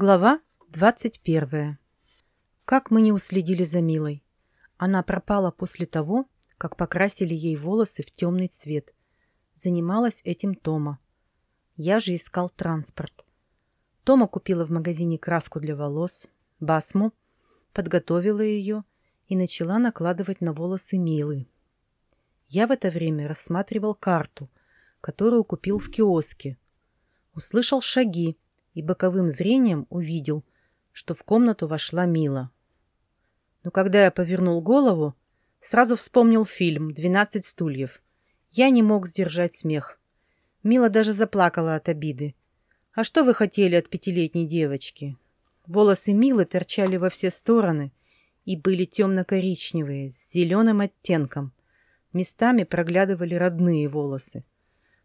Глава 21. Как мы не уследили за Милой. Она пропала после того, как покрасили ей волосы в темный цвет. Занималась этим Тома. Я же искал транспорт. Тома купила в магазине краску для волос, басму, подготовила ее и начала накладывать на волосы Милы. Я в это время рассматривал карту, которую купил в киоске. Услышал шаги, и боковым зрением увидел, что в комнату вошла Мила. Но когда я повернул голову, сразу вспомнил фильм «Двенадцать стульев». Я не мог сдержать смех. Мила даже заплакала от обиды. «А что вы хотели от пятилетней девочки?» Волосы Милы торчали во все стороны и были темно-коричневые, с зеленым оттенком. Местами проглядывали родные волосы.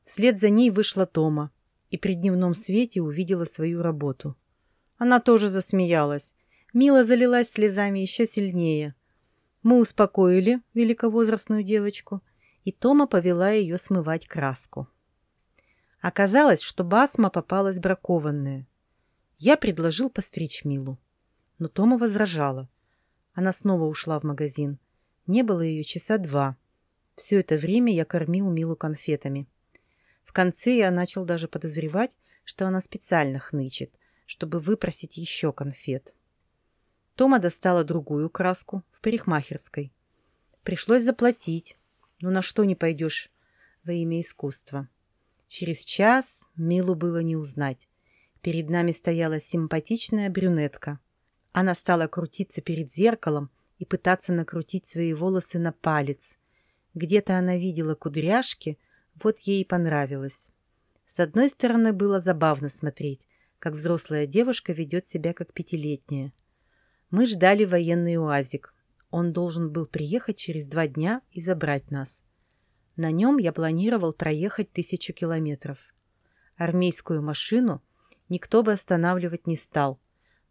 Вслед за ней вышла Тома, и при дневном свете увидела свою работу. Она тоже засмеялась. Мила залилась слезами еще сильнее. Мы успокоили великовозрастную девочку, и Тома повела ее смывать краску. Оказалось, что басма попалась бракованная. Я предложил постричь Милу. Но Тома возражала. Она снова ушла в магазин. Не было ее часа два. Все это время я кормил Милу конфетами. В конце я начал даже подозревать, что она специально хнычет, чтобы выпросить еще конфет. Тома достала другую краску в парикмахерской. Пришлось заплатить. Ну на что не пойдешь во имя искусства. Через час Милу было не узнать. Перед нами стояла симпатичная брюнетка. Она стала крутиться перед зеркалом и пытаться накрутить свои волосы на палец. Где-то она видела кудряшки — вот ей и понравилось. С одной стороны, было забавно смотреть, как взрослая девушка ведет себя как пятилетняя. Мы ждали военный уазик. Он должен был приехать через два дня и забрать нас. На нем я планировал проехать тысячу километров. Армейскую машину никто бы останавливать не стал,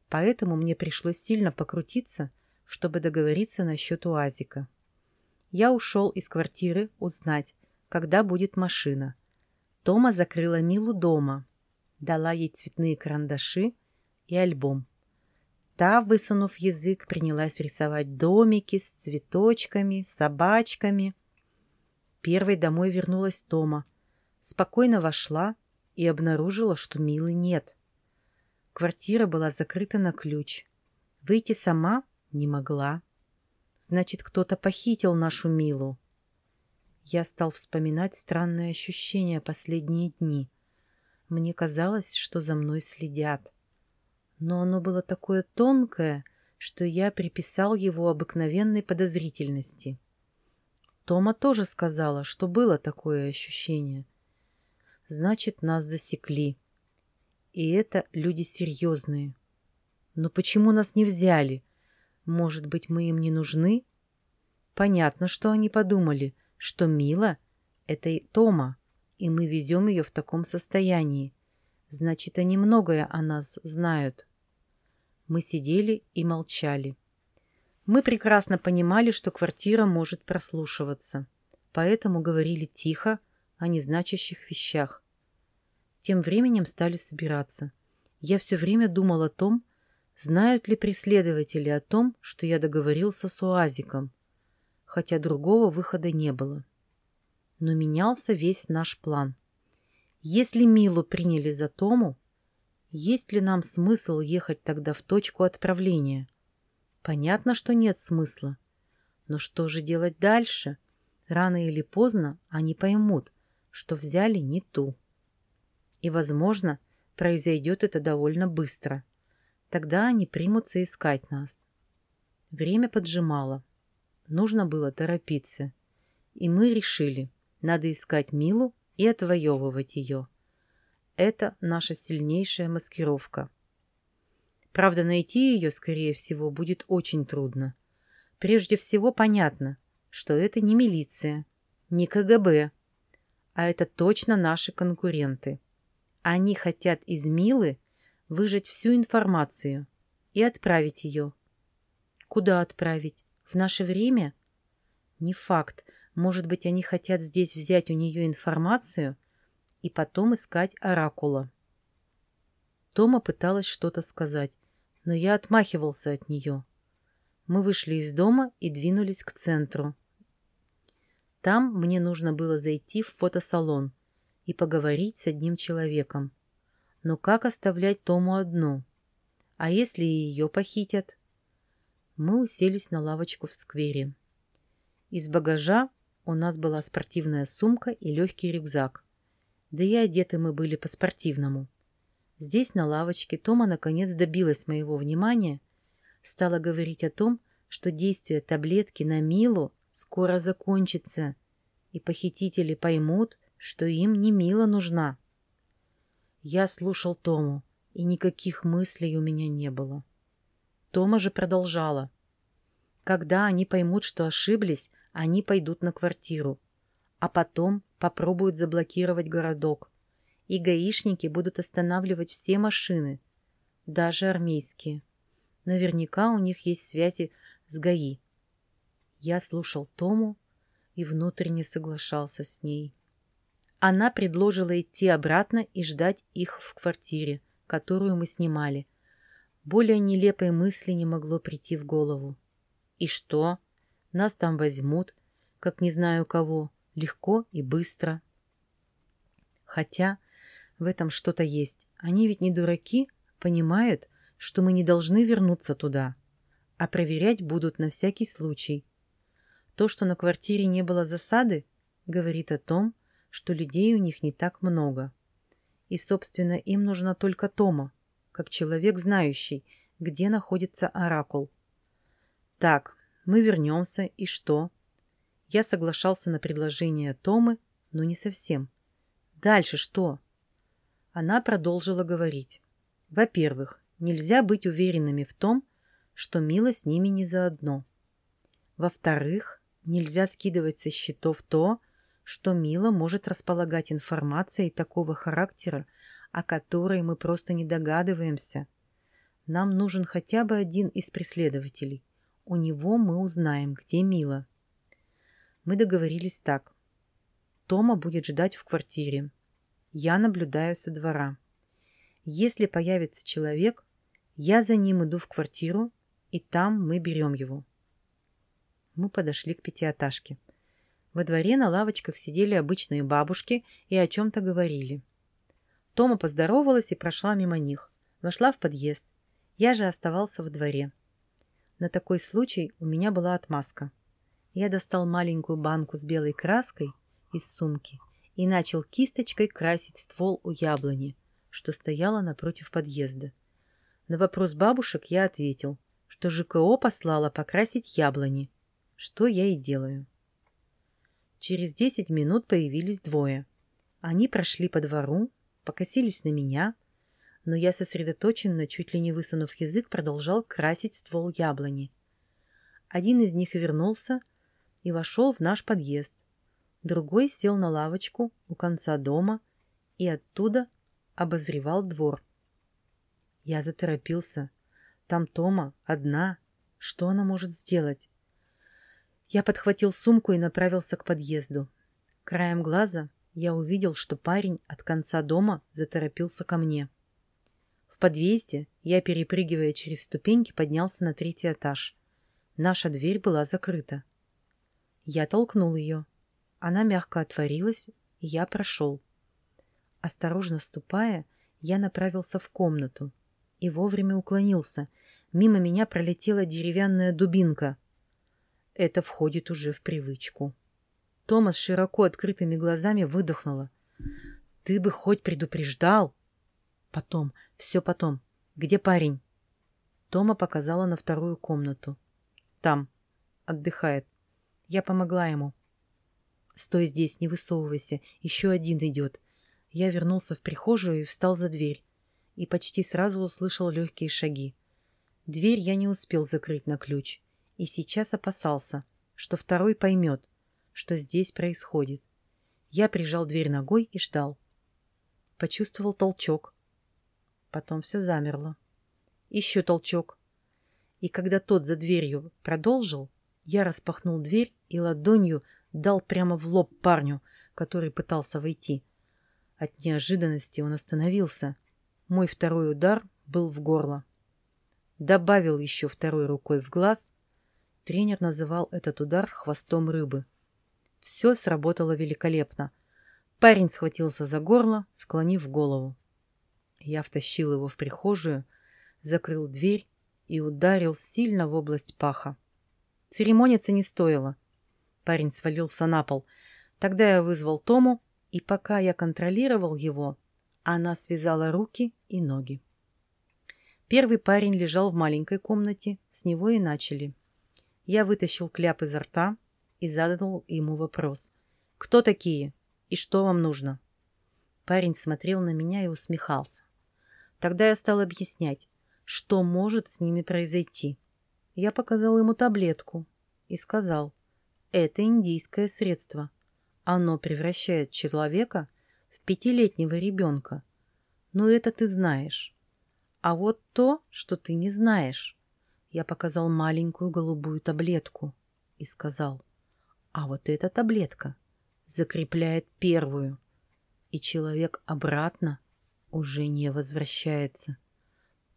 поэтому мне пришлось сильно покрутиться, чтобы договориться насчет УАЗика. Я ушел из квартиры узнать, когда будет машина. Тома закрыла Милу дома, дала ей цветные карандаши и альбом. Та, высунув язык, принялась рисовать домики с цветочками, собачками. Первой домой вернулась Тома. Спокойно вошла и обнаружила, что Милы нет. Квартира была закрыта на ключ. Выйти сама не могла. Значит, кто-то похитил нашу Милу. Я стал вспоминать странные ощущения последние дни. Мне казалось, что за мной следят. Но оно было такое тонкое, что я приписал его обыкновенной подозрительности. Тома тоже сказала, что было такое ощущение. Значит, нас засекли. И это люди серьезные. Но почему нас не взяли? Может быть, мы им не нужны? Понятно, что они подумали, что Мила — это и Тома, и мы везем ее в таком состоянии. Значит, они многое о нас знают. Мы сидели и молчали. Мы прекрасно понимали, что квартира может прослушиваться, поэтому говорили тихо о незначащих вещах. Тем временем стали собираться. Я все время думал о том, знают ли преследователи о том, что я договорился с Уазиком хотя другого выхода не было. Но менялся весь наш план. Если Милу приняли за Тому, есть ли нам смысл ехать тогда в точку отправления? Понятно, что нет смысла. Но что же делать дальше? Рано или поздно они поймут, что взяли не ту. И, возможно, произойдет это довольно быстро. Тогда они примутся искать нас. Время поджимало. Нужно было торопиться. И мы решили, надо искать Милу и отвоевывать ее. Это наша сильнейшая маскировка. Правда, найти ее, скорее всего, будет очень трудно. Прежде всего понятно, что это не милиция, не КГБ, а это точно наши конкуренты. Они хотят из Милы выжать всю информацию и отправить ее. Куда отправить? В наше время? Не факт. Может быть, они хотят здесь взять у нее информацию и потом искать оракула. Тома пыталась что-то сказать, но я отмахивался от нее. Мы вышли из дома и двинулись к центру. Там мне нужно было зайти в фотосалон и поговорить с одним человеком. Но как оставлять Тому одну? А если ее похитят? Мы уселись на лавочку в сквере. Из багажа у нас была спортивная сумка и легкий рюкзак. Да и одеты мы были по-спортивному. Здесь, на лавочке, Тома наконец добилась моего внимания, стала говорить о том, что действие таблетки на Милу скоро закончится, и похитители поймут, что им не Мила нужна. Я слушал Тому, и никаких мыслей у меня не было. Тома же продолжала. Когда они поймут, что ошиблись, они пойдут на квартиру, а потом попробуют заблокировать городок. И гаишники будут останавливать все машины, даже армейские. Наверняка у них есть связи с ГАИ. Я слушал Тому и внутренне соглашался с ней. Она предложила идти обратно и ждать их в квартире, которую мы снимали. Более нелепой мысли не могло прийти в голову. И что? Нас там возьмут, как не знаю кого, легко и быстро. Хотя в этом что-то есть. Они ведь не дураки, понимают, что мы не должны вернуться туда, а проверять будут на всякий случай. То, что на квартире не было засады, говорит о том, что людей у них не так много. И, собственно, им нужна только Тома, как человек, знающий, где находится оракул. Так, мы вернемся, и что? Я соглашался на предложение Томы, но не совсем. Дальше что? Она продолжила говорить. Во-первых, нельзя быть уверенными в том, что Мила с ними не заодно. Во-вторых, нельзя скидывать со счетов то, что Мила может располагать информацией такого характера, о которой мы просто не догадываемся. Нам нужен хотя бы один из преследователей. У него мы узнаем, где Мила. Мы договорились так. Тома будет ждать в квартире. Я наблюдаю со двора. Если появится человек, я за ним иду в квартиру, и там мы берем его. Мы подошли к пятиэтажке. Во дворе на лавочках сидели обычные бабушки и о чем-то говорили. Тома поздоровалась и прошла мимо них. Вошла в подъезд. Я же оставался во дворе. На такой случай у меня была отмазка. Я достал маленькую банку с белой краской из сумки и начал кисточкой красить ствол у яблони, что стояла напротив подъезда. На вопрос бабушек я ответил, что ЖКО послала покрасить яблони, что я и делаю. Через десять минут появились двое. Они прошли по двору, покосились на меня, но я сосредоточенно, чуть ли не высунув язык, продолжал красить ствол яблони. Один из них вернулся и вошел в наш подъезд. Другой сел на лавочку у конца дома и оттуда обозревал двор. Я заторопился. Там Тома, одна. Что она может сделать? Я подхватил сумку и направился к подъезду. Краем глаза я увидел, что парень от конца дома заторопился ко мне подъезде я, перепрыгивая через ступеньки, поднялся на третий этаж. Наша дверь была закрыта. Я толкнул ее. Она мягко отворилась, и я прошел. Осторожно ступая, я направился в комнату и вовремя уклонился. Мимо меня пролетела деревянная дубинка. Это входит уже в привычку. Томас широко открытыми глазами выдохнула. «Ты бы хоть предупреждал!» Потом, все потом. Где парень? Тома показала на вторую комнату. Там. Отдыхает. Я помогла ему. Стой здесь, не высовывайся. Еще один идет. Я вернулся в прихожую и встал за дверь. И почти сразу услышал легкие шаги. Дверь я не успел закрыть на ключ. И сейчас опасался, что второй поймет, что здесь происходит. Я прижал дверь ногой и ждал. Почувствовал толчок. Потом все замерло. Еще толчок. И когда тот за дверью продолжил, я распахнул дверь и ладонью дал прямо в лоб парню, который пытался войти. От неожиданности он остановился. Мой второй удар был в горло. Добавил еще второй рукой в глаз. Тренер называл этот удар хвостом рыбы. Все сработало великолепно. Парень схватился за горло, склонив голову. Я втащил его в прихожую, закрыл дверь и ударил сильно в область паха. Церемониться не стоило. Парень свалился на пол. Тогда я вызвал Тому, и пока я контролировал его, она связала руки и ноги. Первый парень лежал в маленькой комнате, с него и начали. Я вытащил кляп изо рта и задал ему вопрос. «Кто такие? И что вам нужно?» Парень смотрел на меня и усмехался. Тогда я стал объяснять, что может с ними произойти. Я показал ему таблетку и сказал, это индийское средство. Оно превращает человека в пятилетнего ребенка. Но это ты знаешь. А вот то, что ты не знаешь. Я показал маленькую голубую таблетку и сказал, а вот эта таблетка закрепляет первую, и человек обратно уже не возвращается.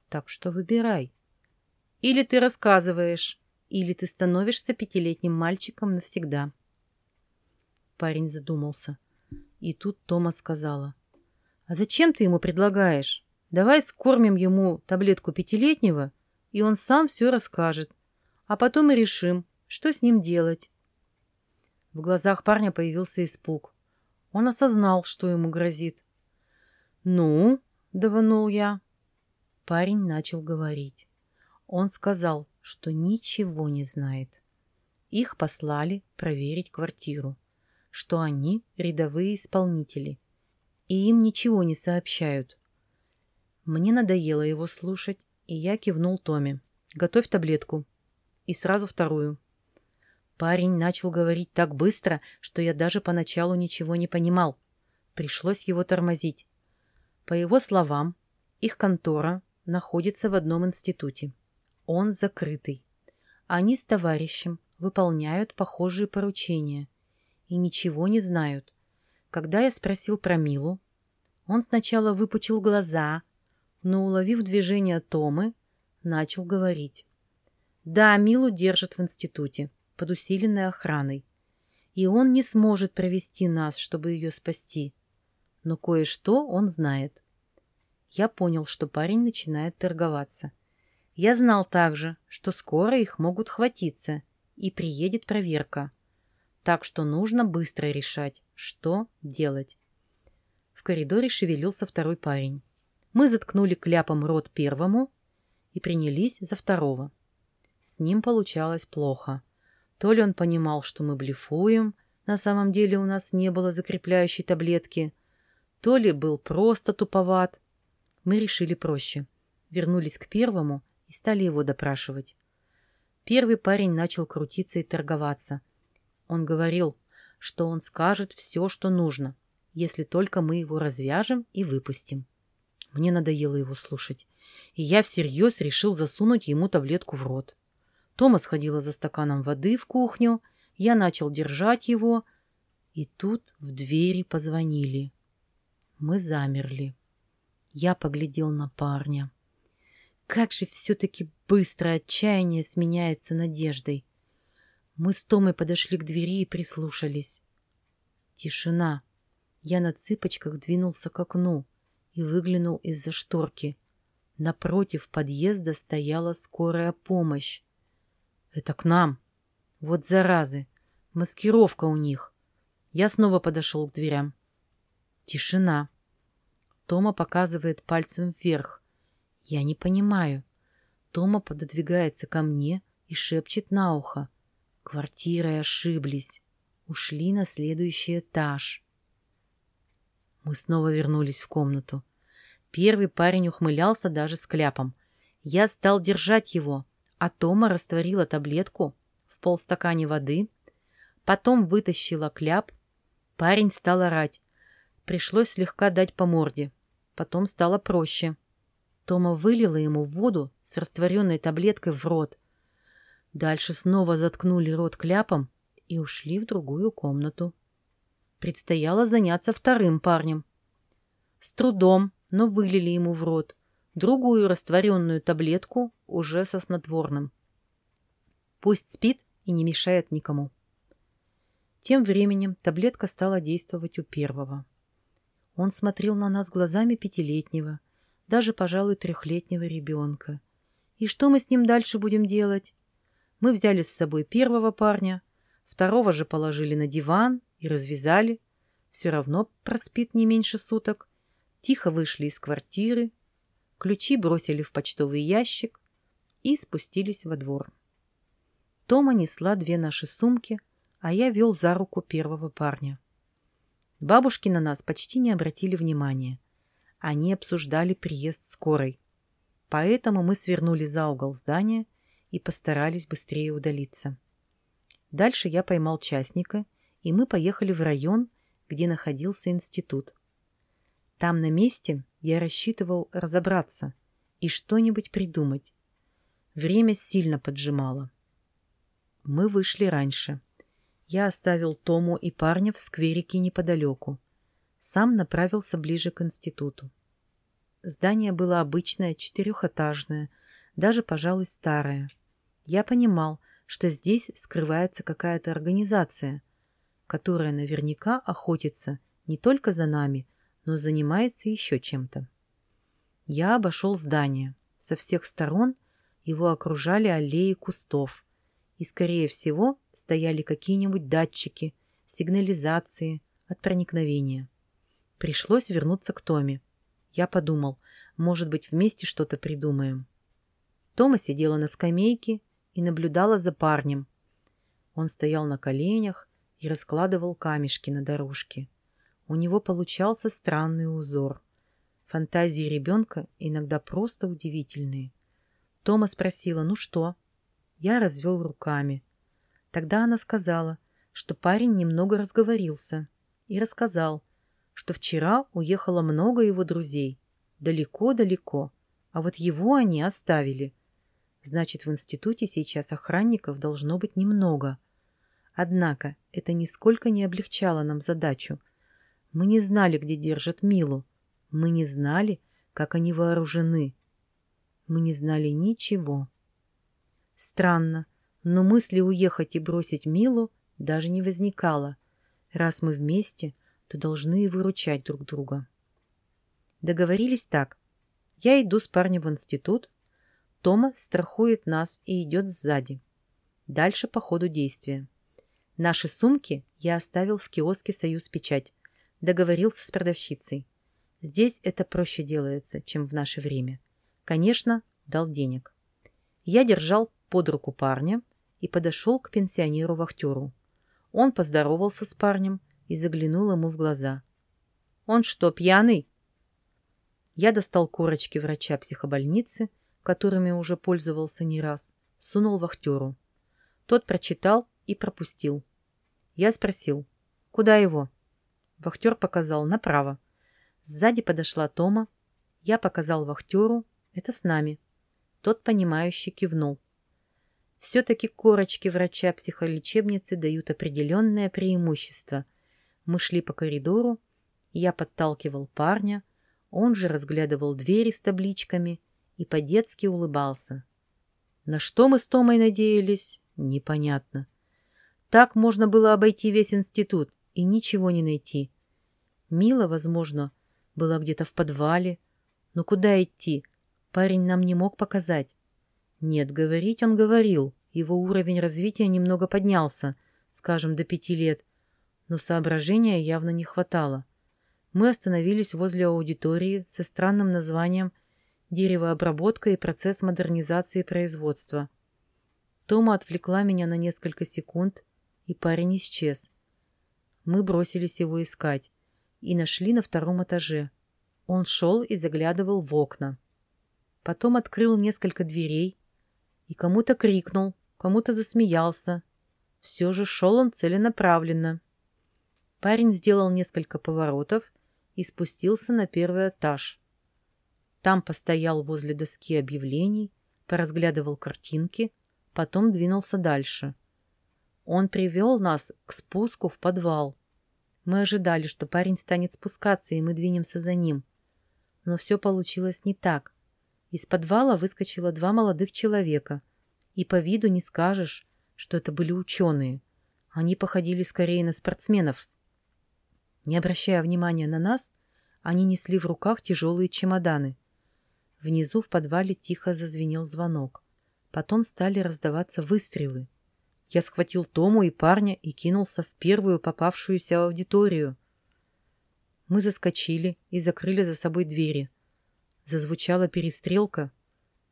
Так что выбирай. Или ты рассказываешь, или ты становишься пятилетним мальчиком навсегда. Парень задумался. И тут Тома сказала. «А зачем ты ему предлагаешь? Давай скормим ему таблетку пятилетнего, и он сам все расскажет. А потом и решим, что с ним делать». В глазах парня появился испуг. Он осознал, что ему грозит. «Ну?» — даванул я. Парень начал говорить. Он сказал, что ничего не знает. Их послали проверить квартиру, что они рядовые исполнители, и им ничего не сообщают. Мне надоело его слушать, и я кивнул Томе. «Готовь таблетку». И сразу вторую. Парень начал говорить так быстро, что я даже поначалу ничего не понимал. Пришлось его тормозить. По его словам, их контора находится в одном институте. Он закрытый. Они с товарищем выполняют похожие поручения и ничего не знают. Когда я спросил про Милу, он сначала выпучил глаза, но, уловив движение Томы, начал говорить. Да, Милу держат в институте, под усиленной охраной. И он не сможет провести нас, чтобы ее спасти но кое-что он знает. Я понял, что парень начинает торговаться. Я знал также, что скоро их могут хватиться, и приедет проверка. Так что нужно быстро решать, что делать. В коридоре шевелился второй парень. Мы заткнули кляпом рот первому и принялись за второго. С ним получалось плохо. То ли он понимал, что мы блефуем, на самом деле у нас не было закрепляющей таблетки – то ли был просто туповат. Мы решили проще. Вернулись к первому и стали его допрашивать. Первый парень начал крутиться и торговаться. Он говорил, что он скажет все, что нужно, если только мы его развяжем и выпустим. Мне надоело его слушать, и я всерьез решил засунуть ему таблетку в рот. Тома сходила за стаканом воды в кухню, я начал держать его, и тут в двери позвонили. Мы замерли. Я поглядел на парня. Как же все-таки быстро отчаяние сменяется надеждой. Мы с Томой подошли к двери и прислушались. Тишина. Я на цыпочках двинулся к окну и выглянул из-за шторки. Напротив подъезда стояла скорая помощь. Это к нам. Вот заразы. Маскировка у них. Я снова подошел к дверям. Тишина. Тома показывает пальцем вверх. Я не понимаю. Тома пододвигается ко мне и шепчет на ухо. Квартирой ошиблись. Ушли на следующий этаж. Мы снова вернулись в комнату. Первый парень ухмылялся даже с кляпом. Я стал держать его, а Тома растворила таблетку в полстакане воды, потом вытащила кляп. Парень стал орать. Пришлось слегка дать по морде. Потом стало проще. Тома вылила ему воду с растворенной таблеткой в рот. Дальше снова заткнули рот кляпом и ушли в другую комнату. Предстояло заняться вторым парнем. С трудом но вылили ему в рот другую растворенную таблетку уже со снотворным. Пусть спит и не мешает никому. Тем временем таблетка стала действовать у первого. Он смотрел на нас глазами пятилетнего, даже, пожалуй, трехлетнего ребенка. И что мы с ним дальше будем делать? Мы взяли с собой первого парня, второго же положили на диван и развязали. Все равно проспит не меньше суток. Тихо вышли из квартиры, ключи бросили в почтовый ящик и спустились во двор. Тома несла две наши сумки, а я вел за руку первого парня. Бабушки на нас почти не обратили внимания. Они обсуждали приезд скорой. Поэтому мы свернули за угол здания и постарались быстрее удалиться. Дальше я поймал частника, и мы поехали в район, где находился институт. Там на месте я рассчитывал разобраться и что-нибудь придумать. Время сильно поджимало. Мы вышли раньше. Я оставил Тому и парня в скверике неподалеку. Сам направился ближе к институту. Здание было обычное, четырехэтажное, даже, пожалуй, старое. Я понимал, что здесь скрывается какая-то организация, которая наверняка охотится не только за нами, но занимается еще чем-то. Я обошел здание. Со всех сторон его окружали аллеи кустов. И, скорее всего, стояли какие-нибудь датчики, сигнализации от проникновения. Пришлось вернуться к Томе. Я подумал, может быть, вместе что-то придумаем. Тома сидела на скамейке и наблюдала за парнем. Он стоял на коленях и раскладывал камешки на дорожке. У него получался странный узор. Фантазии ребенка иногда просто удивительные. Тома спросила, ну что? Я развел руками. Тогда она сказала, что парень немного разговорился и рассказал, что вчера уехало много его друзей. Далеко-далеко. А вот его они оставили. Значит, в институте сейчас охранников должно быть немного. Однако это нисколько не облегчало нам задачу. Мы не знали, где держат Милу. Мы не знали, как они вооружены. Мы не знали ничего. Странно, но мысли уехать и бросить Милу даже не возникало. Раз мы вместе, то должны и выручать друг друга. Договорились так. Я иду с парнем в институт, Тома страхует нас и идет сзади. Дальше по ходу действия. Наши сумки я оставил в киоске «Союз Печать». Договорился с продавщицей. Здесь это проще делается, чем в наше время. Конечно, дал денег. Я держал под руку парня и подошел к пенсионеру-вахтеру. Он поздоровался с парнем и заглянул ему в глаза. «Он что, пьяный?» Я достал корочки врача психобольницы, которыми уже пользовался не раз, сунул вахтеру. Тот прочитал и пропустил. Я спросил, куда его? Вахтер показал направо. Сзади подошла Тома. Я показал вахтеру, это с нами. Тот, понимающе кивнул. Все-таки корочки врача психолечебницы дают определенное преимущество. Мы шли по коридору, я подталкивал парня, он же разглядывал двери с табличками и по-детски улыбался. На что мы с Томой надеялись, непонятно. Так можно было обойти весь институт и ничего не найти. Мила, возможно, была где-то в подвале. Но куда идти? Парень нам не мог показать. Нет, говорить он говорил. Его уровень развития немного поднялся, скажем, до пяти лет. Но соображения явно не хватало. Мы остановились возле аудитории со странным названием «Деревообработка и процесс модернизации производства». Тома отвлекла меня на несколько секунд, и парень исчез. Мы бросились его искать и нашли на втором этаже. Он шел и заглядывал в окна. Потом открыл несколько дверей и кому-то крикнул, кому-то засмеялся. Все же шел он целенаправленно. Парень сделал несколько поворотов и спустился на первый этаж. Там постоял возле доски объявлений, поразглядывал картинки, потом двинулся дальше. Он привел нас к спуску в подвал. Мы ожидали, что парень станет спускаться, и мы двинемся за ним. Но все получилось не так. Из подвала выскочило два молодых человека. И по виду не скажешь, что это были ученые. Они походили скорее на спортсменов. Не обращая внимания на нас, они несли в руках тяжелые чемоданы. Внизу в подвале тихо зазвенел звонок. Потом стали раздаваться выстрелы. Я схватил Тому и парня и кинулся в первую попавшуюся аудиторию. Мы заскочили и закрыли за собой двери. Зазвучала перестрелка.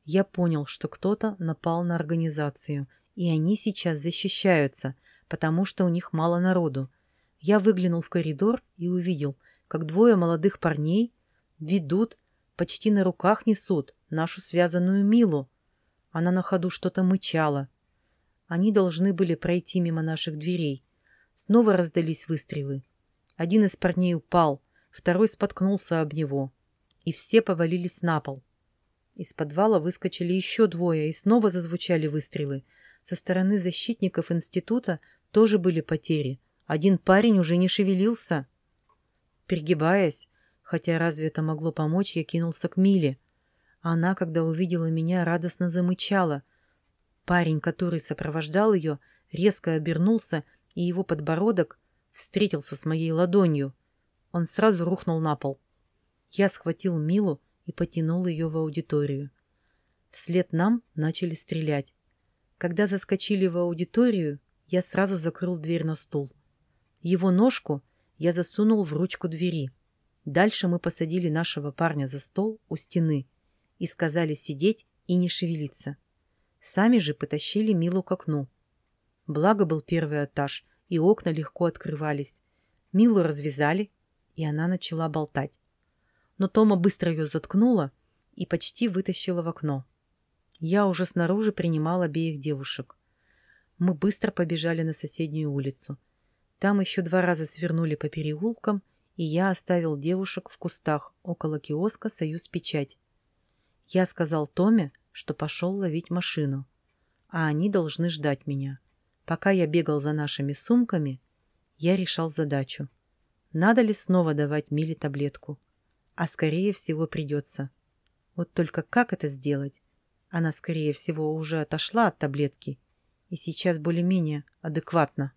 Я понял, что кто-то напал на организацию, и они сейчас защищаются, потому что у них мало народу. Я выглянул в коридор и увидел, как двое молодых парней ведут, почти на руках несут нашу связанную Милу. Она на ходу что-то мычала. Они должны были пройти мимо наших дверей. Снова раздались выстрелы. Один из парней упал, второй споткнулся об него. И все повалились на пол. Из подвала выскочили еще двое, и снова зазвучали выстрелы. Со стороны защитников института тоже были потери. Один парень уже не шевелился. Пригибаясь, хотя разве это могло помочь, я кинулся к Миле. Она, когда увидела меня, радостно замычала. Парень, который сопровождал ее, резко обернулся, и его подбородок встретился с моей ладонью. Он сразу рухнул на пол. Я схватил Милу и потянул ее в аудиторию. Вслед нам начали стрелять. Когда заскочили в аудиторию, я сразу закрыл дверь на стул. Его ножку я засунул в ручку двери. Дальше мы посадили нашего парня за стол у стены и сказали сидеть и не шевелиться. Сами же потащили Милу к окну. Благо был первый этаж, и окна легко открывались. Милу развязали, и она начала болтать. Но Тома быстро ее заткнула и почти вытащила в окно. Я уже снаружи принимал обеих девушек. Мы быстро побежали на соседнюю улицу. Там еще два раза свернули по переулкам, и я оставил девушек в кустах около киоска «Союз Печать». Я сказал Томе, что пошел ловить машину, а они должны ждать меня. Пока я бегал за нашими сумками, я решал задачу. Надо ли снова давать Миле таблетку? А скорее всего придется. Вот только как это сделать? Она, скорее всего, уже отошла от таблетки и сейчас более-менее адекватна.